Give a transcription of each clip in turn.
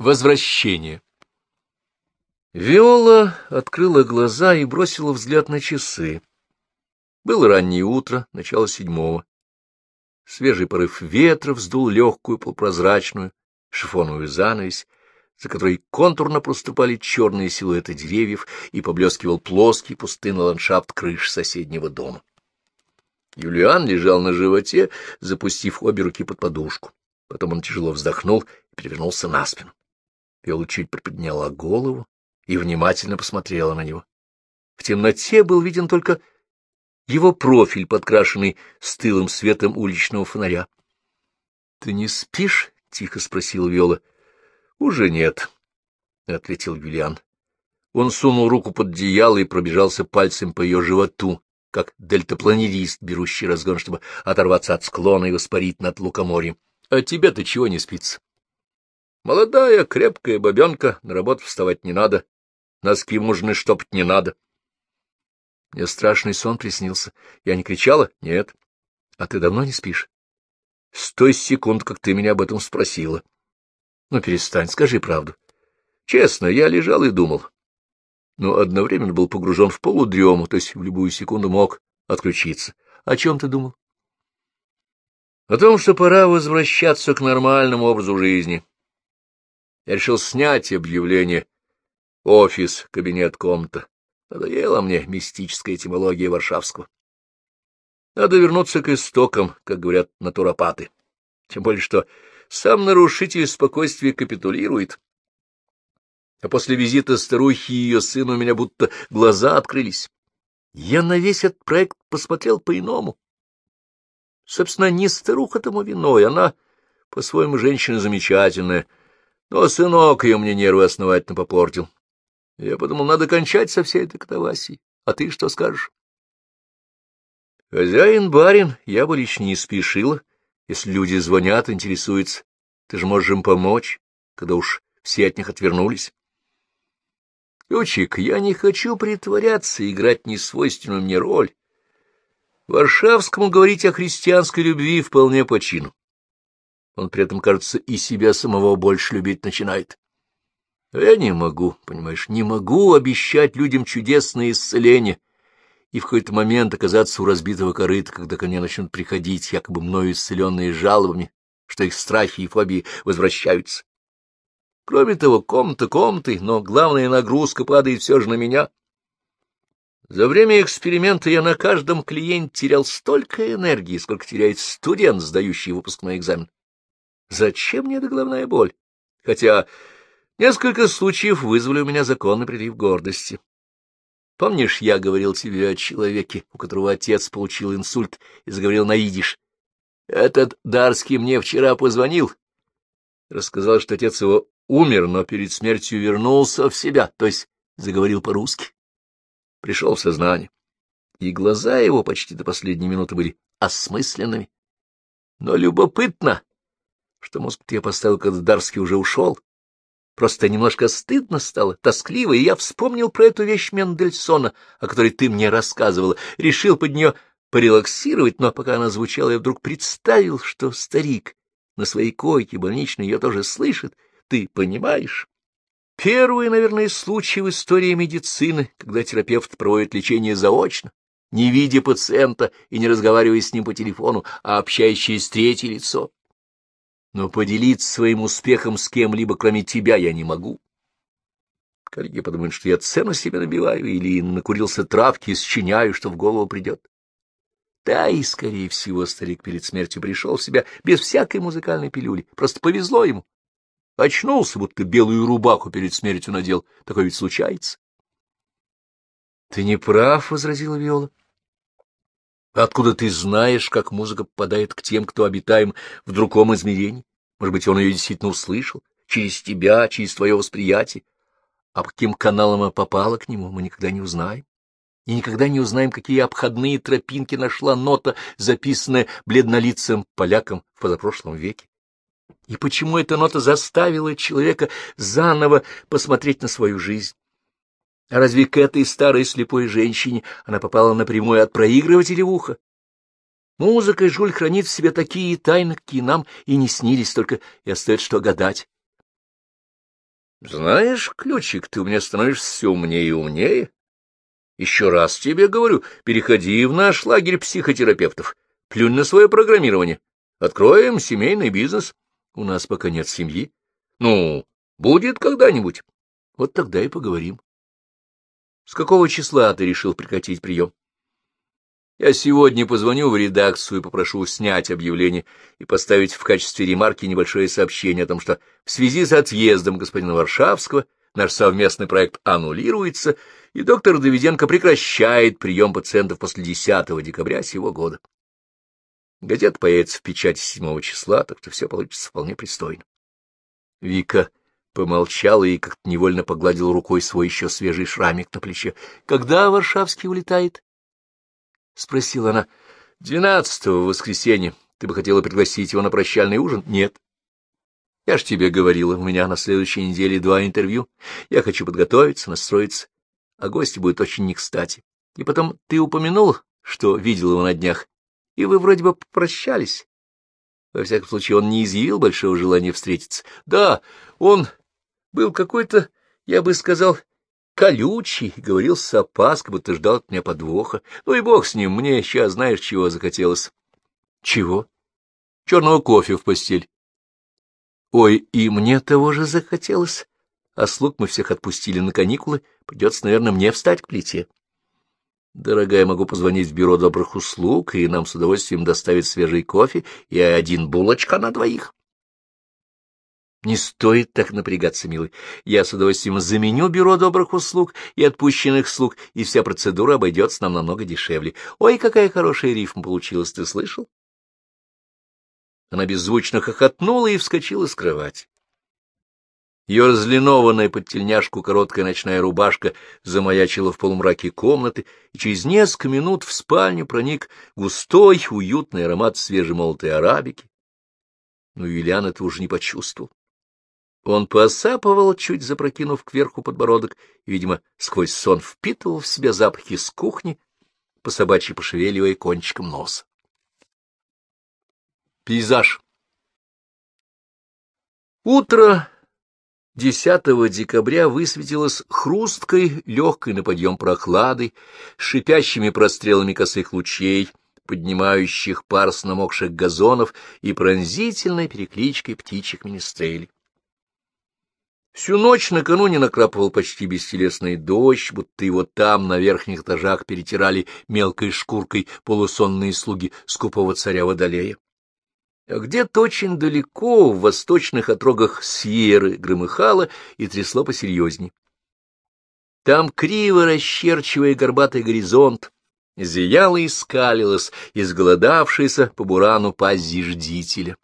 Возвращение. Виола открыла глаза и бросила взгляд на часы. Было раннее утро, начало седьмого. Свежий порыв ветра вздул легкую полупрозрачную шифоновую занавесь, за которой контурно проступали черные силуэты деревьев и поблескивал плоский пустынный ландшафт крыш соседнего дома. Юлиан лежал на животе, запустив обе руки под подушку. Потом он тяжело вздохнул и перевернулся на спину. Виола чуть приподняла голову и внимательно посмотрела на него. В темноте был виден только его профиль, подкрашенный стылым светом уличного фонаря. — Ты не спишь? — тихо спросил Виола. — Уже нет, — ответил Юлиан. Он сунул руку под одеяло и пробежался пальцем по ее животу, как дельтапланерист, берущий разгон, чтобы оторваться от склона и воспарить над лукоморьем. — А тебе-то чего не спится? Молодая, крепкая бабенка, на работу вставать не надо, носки мужны штопать не надо. Мне страшный сон приснился. Я не кричала? Нет. А ты давно не спишь? С той секунд, как ты меня об этом спросила. Ну, перестань, скажи правду. Честно, я лежал и думал. Но одновременно был погружен в полудрему, то есть в любую секунду мог отключиться. О чем ты думал? О том, что пора возвращаться к нормальному образу жизни. Я решил снять объявление «Офис, кабинет, комната». Надоела мне мистическая этимология Варшавского. Надо вернуться к истокам, как говорят натуропаты. Тем более, что сам нарушитель спокойствия капитулирует. А после визита старухи и ее сына у меня будто глаза открылись. Я на весь этот проект посмотрел по-иному. Собственно, не старуха тому виной, она по-своему женщина замечательная — но сынок ее мне нервы основательно попортил. Я подумал, надо кончать со всей этой катавасией. А ты что скажешь? Хозяин, барин, я бы лично не спешила. Если люди звонят, интересуются, ты же можешь им помочь, когда уж все от них отвернулись. Ключик, я не хочу притворяться, играть несвойственную мне роль. Варшавскому говорить о христианской любви вполне по чину. Он при этом, кажется, и себя самого больше любить начинает. я не могу, понимаешь, не могу обещать людям чудесное исцеление и в какой-то момент оказаться у разбитого корыта, когда ко мне начнут приходить якобы мною исцеленные жалобами, что их страхи и фобии возвращаются. Кроме того, комната комнаты, но главная нагрузка падает все же на меня. За время эксперимента я на каждом клиенте терял столько энергии, сколько теряет студент, сдающий выпускной экзамен. Зачем мне эта головная боль? Хотя несколько случаев вызвали у меня законный прилив гордости. Помнишь, я говорил тебе о человеке, у которого отец получил инсульт и заговорил на идиш? Этот Дарский мне вчера позвонил. Рассказал, что отец его умер, но перед смертью вернулся в себя, то есть заговорил по-русски. Пришел в сознание. И глаза его почти до последней минуты были осмысленными. Но любопытно, что мозг я поставил, когда Дарский уже ушел. Просто немножко стыдно стало, тоскливо, и я вспомнил про эту вещь Мендельсона, о которой ты мне рассказывала, решил под нее порелаксировать, но пока она звучала, я вдруг представил, что старик на своей койке больничной ее тоже слышит. Ты понимаешь? Первый, наверное, случай в истории медицины, когда терапевт проводит лечение заочно, не видя пациента и не разговаривая с ним по телефону, а общаясь через третье лицо но поделиться своим успехом с кем-либо, кроме тебя, я не могу. Коллеги подумают, что я цену себе набиваю или накурился травки и счиняю, что в голову придет. Да, и, скорее всего, старик перед смертью пришел в себя без всякой музыкальной пилюли. Просто повезло ему. Очнулся, будто белую рубаху перед смертью надел. Такое ведь случается. — Ты не прав, — возразила Виола. Откуда ты знаешь, как музыка попадает к тем, кто обитаем в другом измерении? Может быть, он ее действительно услышал? Через тебя, через твое восприятие? А по каким каналам она попала к нему, мы никогда не узнаем. И никогда не узнаем, какие обходные тропинки нашла нота, записанная бледнолицым поляком в позапрошлом веке. И почему эта нота заставила человека заново посмотреть на свою жизнь? А разве к этой старой слепой женщине она попала напрямую от проигрывателя в ухо? Музыка Жуль хранит в себе такие тайны, какие нам и не снились, только и остается что гадать. — Знаешь, Ключик, ты у меня становишься все умнее и умнее. Еще раз тебе говорю, переходи в наш лагерь психотерапевтов, плюнь на свое программирование. Откроем семейный бизнес. У нас пока нет семьи. Ну, будет когда-нибудь. Вот тогда и поговорим. С какого числа ты решил прекратить прием? Я сегодня позвоню в редакцию и попрошу снять объявление и поставить в качестве ремарки небольшое сообщение о том, что в связи с отъездом господина Варшавского наш совместный проект аннулируется, и доктор Давиденко прекращает прием пациентов после 10 декабря сего года. Газета появится в печати 7 числа, так что все получится вполне пристойно. Вика помолчала и как-то невольно погладил рукой свой еще свежий шрамик на плече. — Когда Варшавский улетает? — спросила она. — Двенадцатого воскресенья. Ты бы хотела пригласить его на прощальный ужин? — Нет. — Я ж тебе говорила, у меня на следующей неделе два интервью. Я хочу подготовиться, настроиться, а гости будут очень не кстати. И потом ты упомянул, что видел его на днях, и вы вроде бы попрощались. Во всяком случае, он не изъявил большого желания встретиться. Да, он был какой-то, я бы сказал, колючий, говорил с опаской, будто ждал от меня подвоха. Ну и бог с ним, мне сейчас знаешь, чего захотелось. Чего? Черного кофе в постель. Ой, и мне того же захотелось. А слуг мы всех отпустили на каникулы, придется, наверное, мне встать к плите. Дорогая, могу позвонить в бюро добрых услуг, и нам с удовольствием доставят свежий кофе и один булочка на двоих. Не стоит так напрягаться, милый. Я с удовольствием заменю бюро добрых услуг и отпущенных слуг, и вся процедура обойдется нам намного дешевле. Ой, какая хорошая рифма получилась, ты слышал? Она беззвучно хохотнула и вскочила с кровати. Ее разлинованная под тельняшку короткая ночная рубашка замаячила в полумраке комнаты, и через несколько минут в спальню проник густой, уютный аромат свежемолотой арабики. Но Юлиан это уже не почувствовал. Он посапывал, чуть запрокинув кверху подбородок, и, видимо, сквозь сон впитывал в себя запахи с кухни, по собачьи пошевеливая кончиком носа. Пейзаж Утро 10 декабря высветилось хрусткой, легкой на подъем прохладой, шипящими прострелами косых лучей, поднимающих пар с намокших газонов и пронзительной перекличкой птичьих министрелей. Всю ночь накануне накрапывал почти бестелесный дождь, будто его там, на верхних этажах, перетирали мелкой шкуркой полусонные слуги скупого царя Водолея. А где-то очень далеко, в восточных отрогах Сьерры, громыхало и трясло посерьезней. Там, криво расчерчивая горбатый горизонт, зияла и скалилась изголодавшаяся по бурану пасть зиждителя.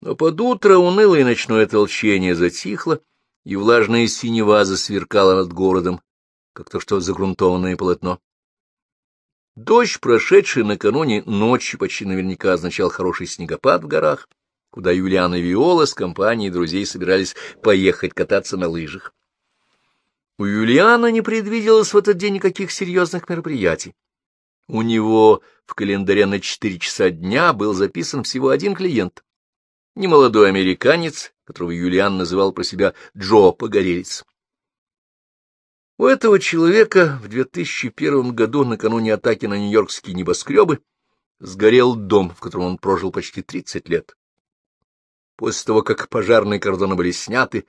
Но под утро унылое ночное толчение затихло, и влажная синева засверкала над городом, как то что загрунтованное полотно. Дождь, прошедший накануне ночью, почти наверняка означал хороший снегопад в горах, куда Юлиана и Виола с компанией друзей собирались поехать кататься на лыжах. У Юлиана не предвиделось в этот день никаких серьезных мероприятий. У него в календаре на четыре часа дня был записан всего один клиент немолодой американец, которого Юлиан называл про себя Джо Погорелец. У этого человека в 2001 году, накануне атаки на нью-йоркские небоскребы, сгорел дом, в котором он прожил почти 30 лет. После того, как пожарные кордоны были сняты,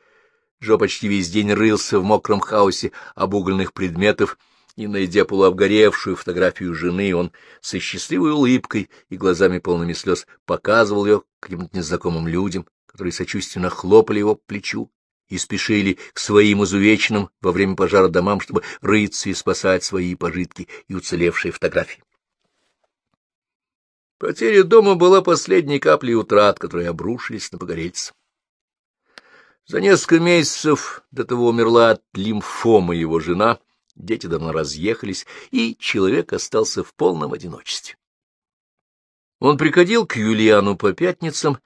Джо почти весь день рылся в мокром хаосе обугленных предметов и, найдя полуобгоревшую фотографию жены, он со счастливой улыбкой и глазами полными слез показывал ее каким-то незнакомым людям, которые сочувственно хлопали его по плечу и спешили к своим изувеченным во время пожара домам, чтобы рыться и спасать свои пожитки и уцелевшие фотографии. Потеря дома была последней каплей утрат, которые обрушились на погорельца. За несколько месяцев до того умерла от лимфомы его жена, дети давно разъехались, и человек остался в полном одиночестве. Он приходил к Юлиану по пятницам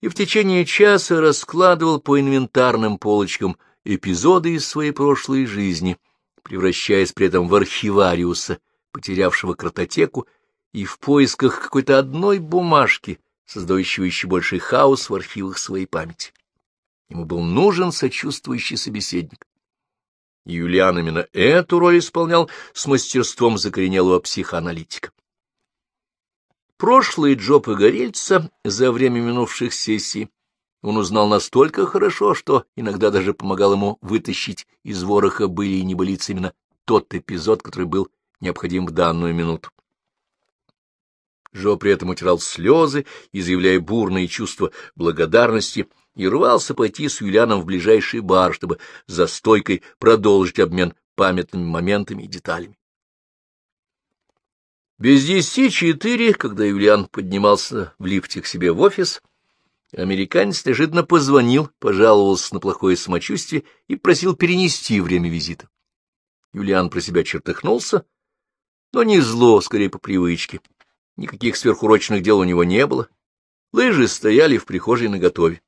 и в течение часа раскладывал по инвентарным полочкам эпизоды из своей прошлой жизни, превращаясь при этом в архивариуса, потерявшего картотеку, и в поисках какой-то одной бумажки, создающего еще больший хаос в архивах своей памяти. Ему был нужен сочувствующий собеседник. Юлиан именно эту роль исполнял с мастерством закоренелого психоаналитика. Прошлые Джо Погорельца за время минувших сессий он узнал настолько хорошо, что иногда даже помогал ему вытащить из вороха были и небылиц именно тот эпизод, который был необходим в данную минуту. Джо при этом утирал слезы, изъявляя бурные чувства благодарности, и рвался пойти с Юлианом в ближайший бар, чтобы за стойкой продолжить обмен памятными моментами и деталями. Без десяти четыре, когда Юлиан поднимался в лифте к себе в офис, американец неожиданно позвонил, пожаловался на плохое самочувствие и просил перенести время визита. Юлиан про себя чертыхнулся, но не зло, скорее по привычке. Никаких сверхурочных дел у него не было. Лыжи стояли в прихожей наготове.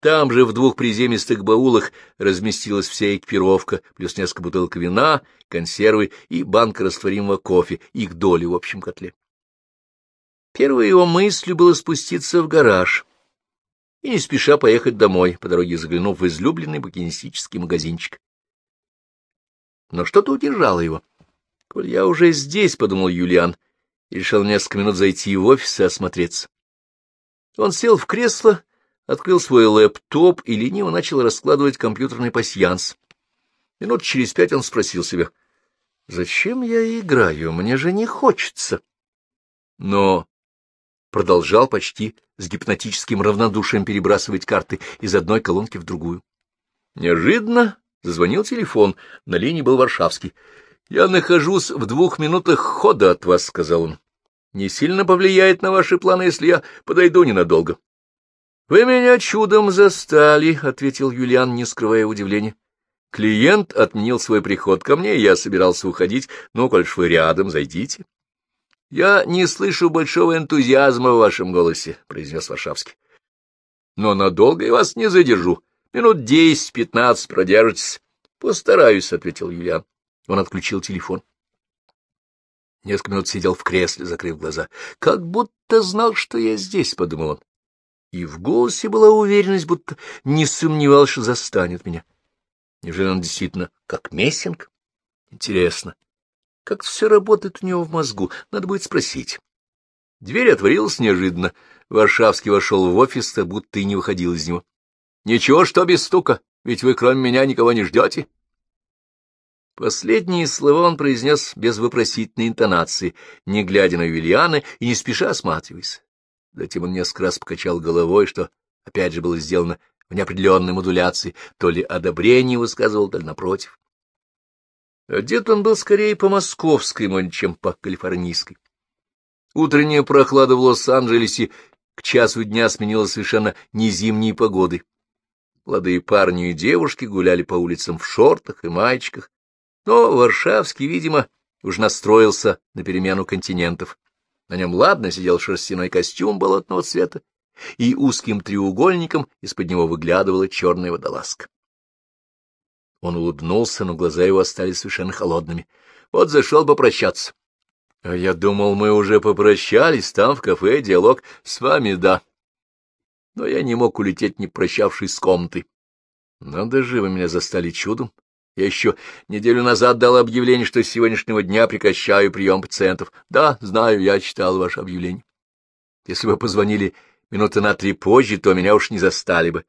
Там же в двух приземистых баулах разместилась вся экипировка, плюс несколько бутылок вина, консервы и банка растворимого кофе, их доли в общем котле. Первой его мыслью было спуститься в гараж и не спеша поехать домой, по дороге заглянув в излюбленный букинистический магазинчик. Но что-то удержало его. — Коль я уже здесь, — подумал Юлиан, решил несколько минут зайти в офис и осмотреться. Он сел в кресло открыл свой лэптоп и лениво начал раскладывать компьютерный пасьянс. Минут через пять он спросил себя, «Зачем я играю? Мне же не хочется». Но продолжал почти с гипнотическим равнодушием перебрасывать карты из одной колонки в другую. Неожиданно зазвонил телефон, на линии был Варшавский. «Я нахожусь в двух минутах хода от вас», — сказал он. «Не сильно повлияет на ваши планы, если я подойду ненадолго». — Вы меня чудом застали, — ответил Юлиан, не скрывая удивления. Клиент отменил свой приход ко мне, я собирался уходить. Ну, коль ж вы рядом, зайдите. — Я не слышу большого энтузиазма в вашем голосе, — произнес Варшавский. — Но надолго я вас не задержу. Минут десять-пятнадцать продержитесь. — Постараюсь, — ответил Юлиан. Он отключил телефон. Несколько минут сидел в кресле, закрыв глаза. — Как будто знал, что я здесь, — подумал он и в голосе была уверенность, будто не сомневался, что застанет меня. Неужели он действительно как Мессинг? Интересно, как все работает у него в мозгу, надо будет спросить. Дверь отворилась неожиданно. Варшавский вошел в офис, будто и не выходил из него. — Ничего, что без стука, ведь вы кроме меня никого не ждете. Последние слова он произнес без вопросительной интонации, не глядя на Юлиана и не спеша осматриваясь. Затем он несколько раз покачал головой, что опять же было сделано в неопределенной модуляции, то ли одобрение высказывал, то ли напротив. Одет он был скорее по московской моде, чем по калифорнийской. Утренняя прохлада в Лос-Анджелесе к часу дня сменилась совершенно не зимней погодой. Молодые парни и девушки гуляли по улицам в шортах и маечках, но Варшавский, видимо, уж настроился на перемену континентов. На нем ладно сидел шерстяной костюм болотного цвета, и узким треугольником из-под него выглядывала черная водолазка. Он улыбнулся, но глаза его остались совершенно холодными. Вот зашел попрощаться. — А я думал, мы уже попрощались там, в кафе, диалог с вами, да. Но я не мог улететь, не прощавшись с комнатой. Надо же, вы меня застали чудом. Я еще неделю назад дал объявление, что с сегодняшнего дня прекращаю прием пациентов. Да, знаю, я читал ваше объявление. Если бы позвонили минуты на три позже, то меня уж не застали бы.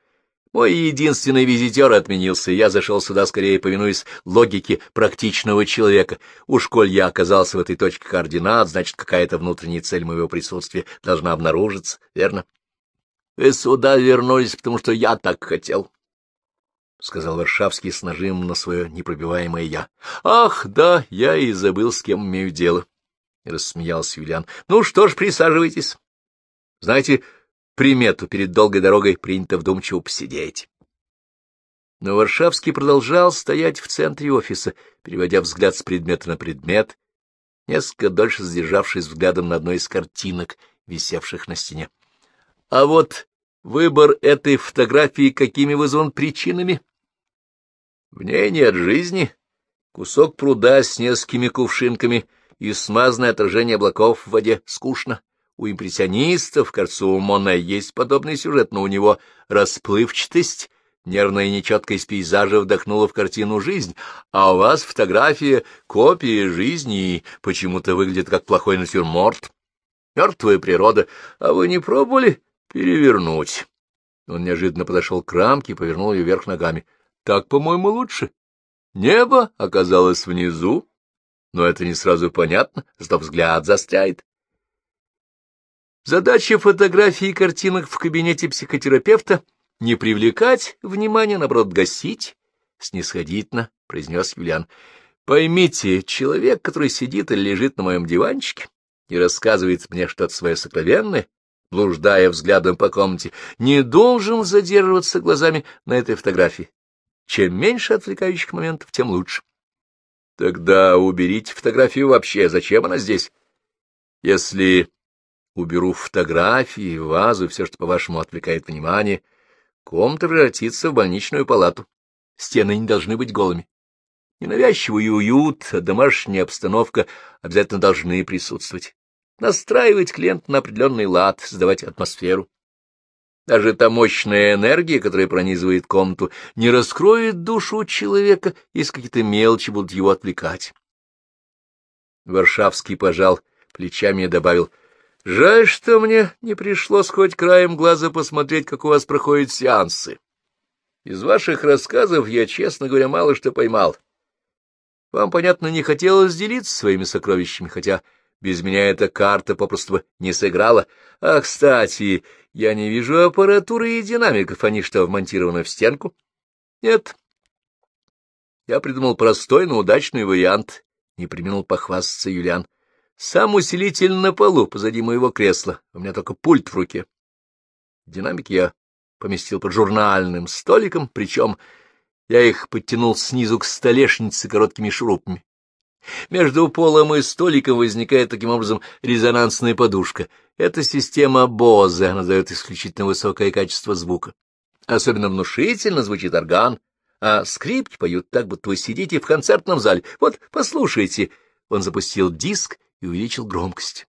Мой единственный визитер отменился, и я зашел сюда скорее повинуясь логике практичного человека. Уж коль я оказался в этой точке координат, значит, какая-то внутренняя цель моего присутствия должна обнаружиться, верно? Вы сюда вернулись, потому что я так хотел. — сказал Варшавский с нажимом на свое непробиваемое «я». — Ах, да, я и забыл, с кем имею дело, — рассмеялся Юлиан. — Ну что ж, присаживайтесь. Знаете, примету перед долгой дорогой принято вдумчиво посидеть. Но Варшавский продолжал стоять в центре офиса, переводя взгляд с предмета на предмет, несколько дольше задержавшись взглядом на одной из картинок, висевших на стене. — А вот выбор этой фотографии какими вызван причинами? В ней нет жизни. Кусок пруда с несколькими кувшинками и смазанное отражение облаков в воде. Скучно. у импрессионистов, кажется, у Моне есть подобный сюжет, но у него расплывчатость, нервная нечеткость пейзажа вдохнула в картину жизнь, а у вас фотография, копия жизни и почему-то выглядит как плохой натюрморт. Мертвая природа, а вы не пробовали перевернуть? Он неожиданно подошел к рамке и повернул ее вверх ногами. Так, по-моему, лучше. Небо оказалось внизу, но это не сразу понятно, что взгляд застряет. Задача фотографии и картинок в кабинете психотерапевта — не привлекать внимание, наоборот, гасить, — снисходительно произнес Юлиан. Поймите, человек, который сидит или лежит на моем диванчике и рассказывает мне что-то свое сокровенное, блуждая взглядом по комнате, не должен задерживаться глазами на этой фотографии. Чем меньше отвлекающих моментов, тем лучше. Тогда уберите фотографию вообще. Зачем она здесь? Если уберу фотографии, вазу, все, что, по-вашему, отвлекает внимание, комната превратится в больничную палату. Стены не должны быть голыми. Ненавязчивый уют, домашняя обстановка обязательно должны присутствовать. Настраивать клиента на определенный лад, создавать атмосферу. Даже та мощная энергия, которая пронизывает комнату, не раскроет душу человека, если какие-то мелочи будут его отвлекать. Варшавский пожал плечами и добавил, — Жаль, что мне не пришлось хоть краем глаза посмотреть, как у вас проходят сеансы. Из ваших рассказов я, честно говоря, мало что поймал. Вам, понятно, не хотелось делиться своими сокровищами, хотя без меня эта карта попросту не сыграла. А, кстати, я не вижу аппаратуры и динамиков. Они что, вмонтированы в стенку? Нет. Я придумал простой, но удачный вариант. Не применил похвастаться Юлиан. Сам усилитель на полу, позади моего кресла. У меня только пульт в руке. Динамик я поместил под журнальным столиком, причем я их подтянул снизу к столешнице короткими шурупами. Между полом и столиком возникает таким образом резонансная подушка. Это система Бозе, она дает исключительно высокое качество звука. Особенно внушительно звучит орган, а скрипки поют так, будто вы сидите в концертном зале. Вот, послушайте. Он запустил диск и увеличил громкость.